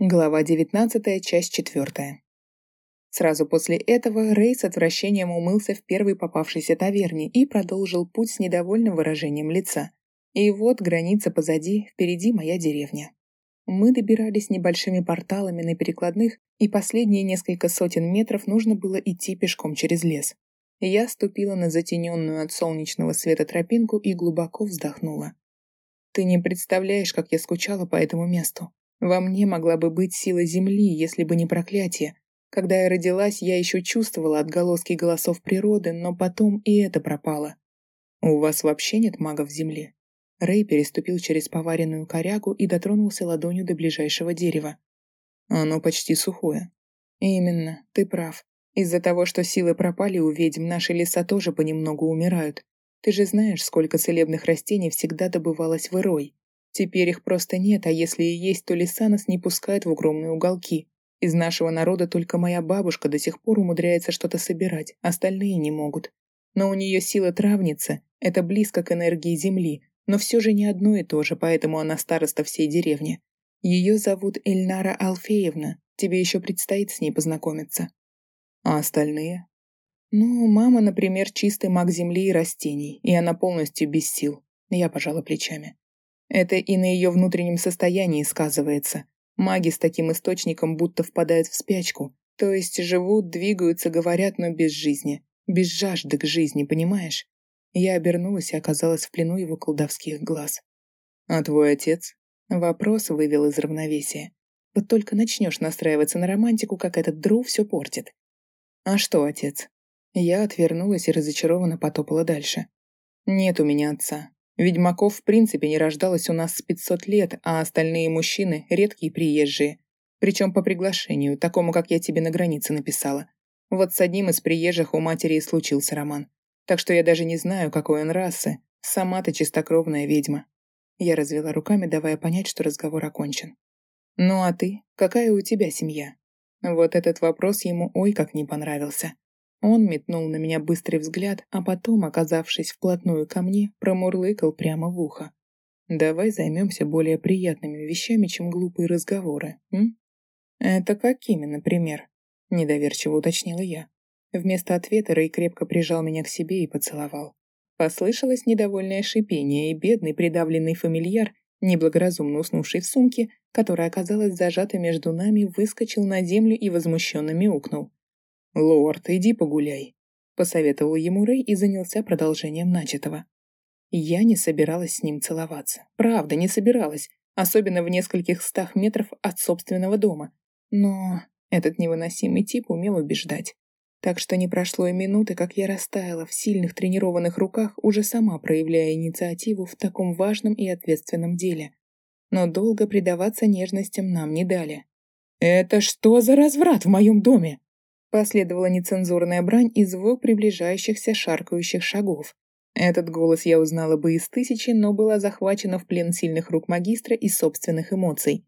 Глава 19, часть 4. Сразу после этого Рэй с отвращением умылся в первой попавшейся таверне и продолжил путь с недовольным выражением лица. И вот граница позади, впереди моя деревня. Мы добирались небольшими порталами на перекладных, и последние несколько сотен метров нужно было идти пешком через лес. Я ступила на затененную от солнечного света тропинку и глубоко вздохнула. Ты не представляешь, как я скучала по этому месту. Во мне могла бы быть сила Земли, если бы не проклятие. Когда я родилась, я еще чувствовала отголоски голосов природы, но потом и это пропало. «У вас вообще нет магов Земли?» Рэй переступил через поваренную корягу и дотронулся ладонью до ближайшего дерева. «Оно почти сухое». «Именно, ты прав. Из-за того, что силы пропали у ведьм, наши леса тоже понемногу умирают. Ты же знаешь, сколько целебных растений всегда добывалось в Ирой. Теперь их просто нет, а если и есть, то леса нас не пускают в укромные уголки. Из нашего народа только моя бабушка до сих пор умудряется что-то собирать, остальные не могут. Но у нее сила травницы, это близко к энергии земли, но все же не одно и то же, поэтому она староста всей деревни. Ее зовут Эльнара Алфеевна, тебе еще предстоит с ней познакомиться. А остальные? Ну, мама, например, чистый маг земли и растений, и она полностью без сил. Я пожала плечами. Это и на ее внутреннем состоянии сказывается. Маги с таким источником будто впадают в спячку, то есть живут, двигаются, говорят, но без жизни, без жажды к жизни, понимаешь? Я обернулась и оказалась в плену его колдовских глаз. «А твой отец?» Вопрос вывел из равновесия. Вот только начнешь настраиваться на романтику, как этот дру все портит. «А что, отец?» Я отвернулась и разочарованно потопала дальше. «Нет у меня отца. Ведьмаков в принципе не рождалось у нас с 500 лет, а остальные мужчины — редкие приезжие. Причем по приглашению, такому, как я тебе на границе написала. Вот с одним из приезжих у матери и случился роман. Так что я даже не знаю, какой он расы. Сама ты чистокровная ведьма. Я развела руками, давая понять, что разговор окончен. «Ну а ты? Какая у тебя семья?» Вот этот вопрос ему ой как не понравился. Он метнул на меня быстрый взгляд, а потом, оказавшись вплотную ко мне, промурлыкал прямо в ухо. «Давай займемся более приятными вещами, чем глупые разговоры, м?» «Это какими, например?» — недоверчиво уточнила я. Вместо ответа Рэй крепко прижал меня к себе и поцеловал. Послышалось недовольное шипение, и бедный придавленный фамильяр, неблагоразумно уснувший в сумке, которая оказалась зажата между нами, выскочил на землю и возмущенно мяукнул. «Лорд, иди погуляй», — посоветовал ему Рэй и занялся продолжением начатого. Я не собиралась с ним целоваться. Правда, не собиралась, особенно в нескольких стах метров от собственного дома. Но этот невыносимый тип умел убеждать. Так что не прошло и минуты, как я растаяла в сильных тренированных руках, уже сама проявляя инициативу в таком важном и ответственном деле. Но долго предаваться нежностям нам не дали. «Это что за разврат в моем доме?» Последовала нецензурная брань и звук приближающихся шаркающих шагов. Этот голос я узнала бы из тысячи, но была захвачена в плен сильных рук магистра и собственных эмоций.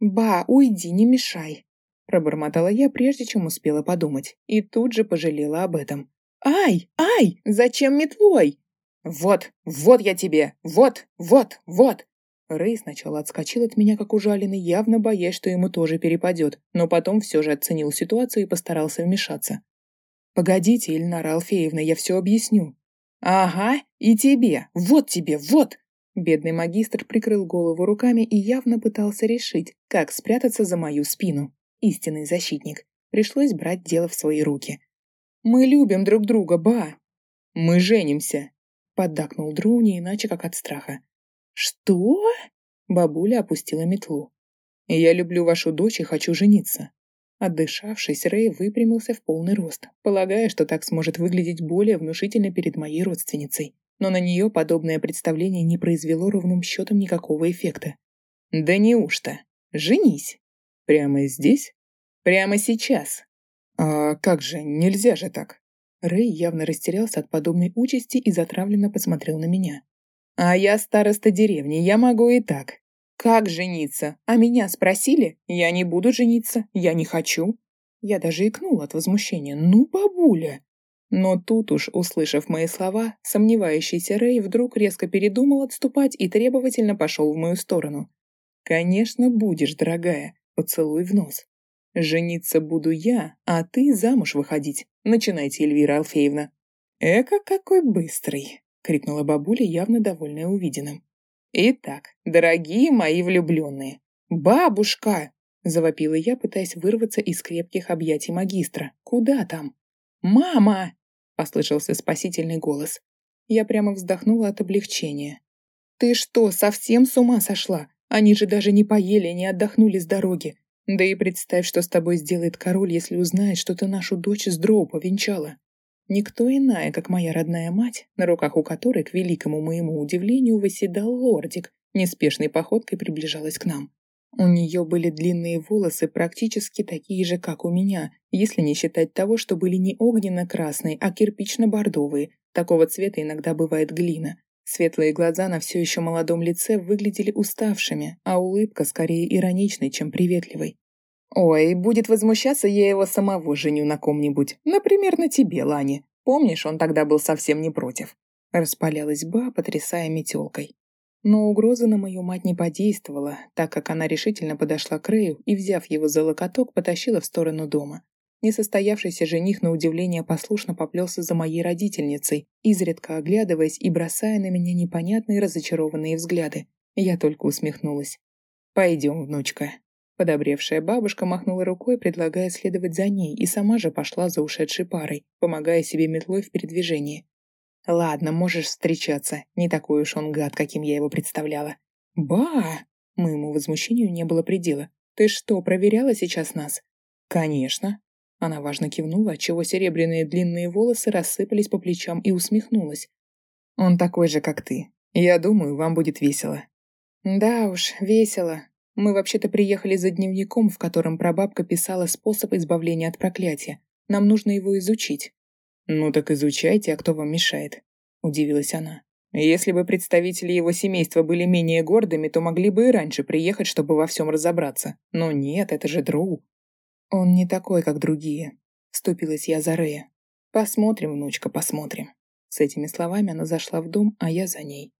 «Ба, уйди, не мешай!» Пробормотала я, прежде чем успела подумать, и тут же пожалела об этом. «Ай! Ай! Зачем метлой?» «Вот! Вот я тебе! Вот! Вот! Вот!» Рэй сначала отскочил от меня, как ужаленный, явно боясь, что ему тоже перепадет, но потом все же оценил ситуацию и постарался вмешаться. «Погодите, Ильнара Алфеевна, я все объясню». «Ага, и тебе! Вот тебе, вот!» Бедный магистр прикрыл голову руками и явно пытался решить, как спрятаться за мою спину. Истинный защитник. Пришлось брать дело в свои руки. «Мы любим друг друга, ба!» «Мы женимся!» Поддакнул Дру не иначе, как от страха. «Что?» Бабуля опустила метлу. «Я люблю вашу дочь и хочу жениться». Отдышавшись, Рэй выпрямился в полный рост, полагая, что так сможет выглядеть более внушительно перед моей родственницей. Но на нее подобное представление не произвело ровным счетом никакого эффекта. «Да неужто? Женись!» «Прямо здесь? Прямо сейчас?» «А как же, нельзя же так!» Рэй явно растерялся от подобной участи и затравленно посмотрел на меня. А я староста деревни, я могу и так. Как жениться? А меня спросили? Я не буду жениться, я не хочу. Я даже икнула от возмущения. Ну, бабуля! Но тут уж, услышав мои слова, сомневающийся Рэй вдруг резко передумал отступать и требовательно пошел в мою сторону. «Конечно, будешь, дорогая. Поцелуй в нос. «Жениться буду я, а ты замуж выходить. Начинайте, Эльвира Алфеевна». «Эка какой быстрый!» — крикнула бабуля, явно довольная увиденным. «Итак, дорогие мои влюбленные, бабушка!» — завопила я, пытаясь вырваться из крепких объятий магистра. «Куда там?» «Мама!» — послышался спасительный голос. Я прямо вздохнула от облегчения. «Ты что, совсем с ума сошла? Они же даже не поели, не отдохнули с дороги. Да и представь, что с тобой сделает король, если узнает, что ты нашу дочь с дроу повенчала. Никто иная, как моя родная мать, на руках у которой, к великому моему удивлению, восседал лордик, неспешной походкой приближалась к нам. У нее были длинные волосы, практически такие же, как у меня, если не считать того, что были не огненно-красные, а кирпично-бордовые. Такого цвета иногда бывает глина. Светлые глаза на все еще молодом лице выглядели уставшими, а улыбка скорее ироничной, чем приветливой. «Ой, будет возмущаться, я его самого женю на ком-нибудь. Например, на тебе, Лани. Помнишь, он тогда был совсем не против?» Распалялась Ба, потрясая метелкой. Но угроза на мою мать не подействовала, так как она решительно подошла к Рэю и, взяв его за локоток, потащила в сторону дома. Несостоявшийся жених, на удивление, послушно поплелся за моей родительницей, изредка оглядываясь и бросая на меня непонятные разочарованные взгляды. Я только усмехнулась. «Пойдем, внучка», Подобревшая бабушка махнула рукой, предлагая следовать за ней, и сама же пошла за ушедшей парой, помогая себе метлой в передвижении. «Ладно, можешь встречаться. Не такой уж он гад, каким я его представляла». «Ба!» Моему возмущению не было предела. «Ты что, проверяла сейчас нас?» «Конечно». Она важно кивнула, отчего серебряные длинные волосы рассыпались по плечам и усмехнулась. «Он такой же, как ты. Я думаю, вам будет весело». «Да уж, весело. Мы вообще-то приехали за дневником, в котором прабабка писала способ избавления от проклятия. Нам нужно его изучить». «Ну так изучайте, а кто вам мешает?» – удивилась она. «Если бы представители его семейства были менее гордыми, то могли бы и раньше приехать, чтобы во всем разобраться. Но нет, это же Дроу». «Он не такой, как другие», – вступилась я за Рея. «Посмотрим, внучка, посмотрим». С этими словами она зашла в дом, а я за ней.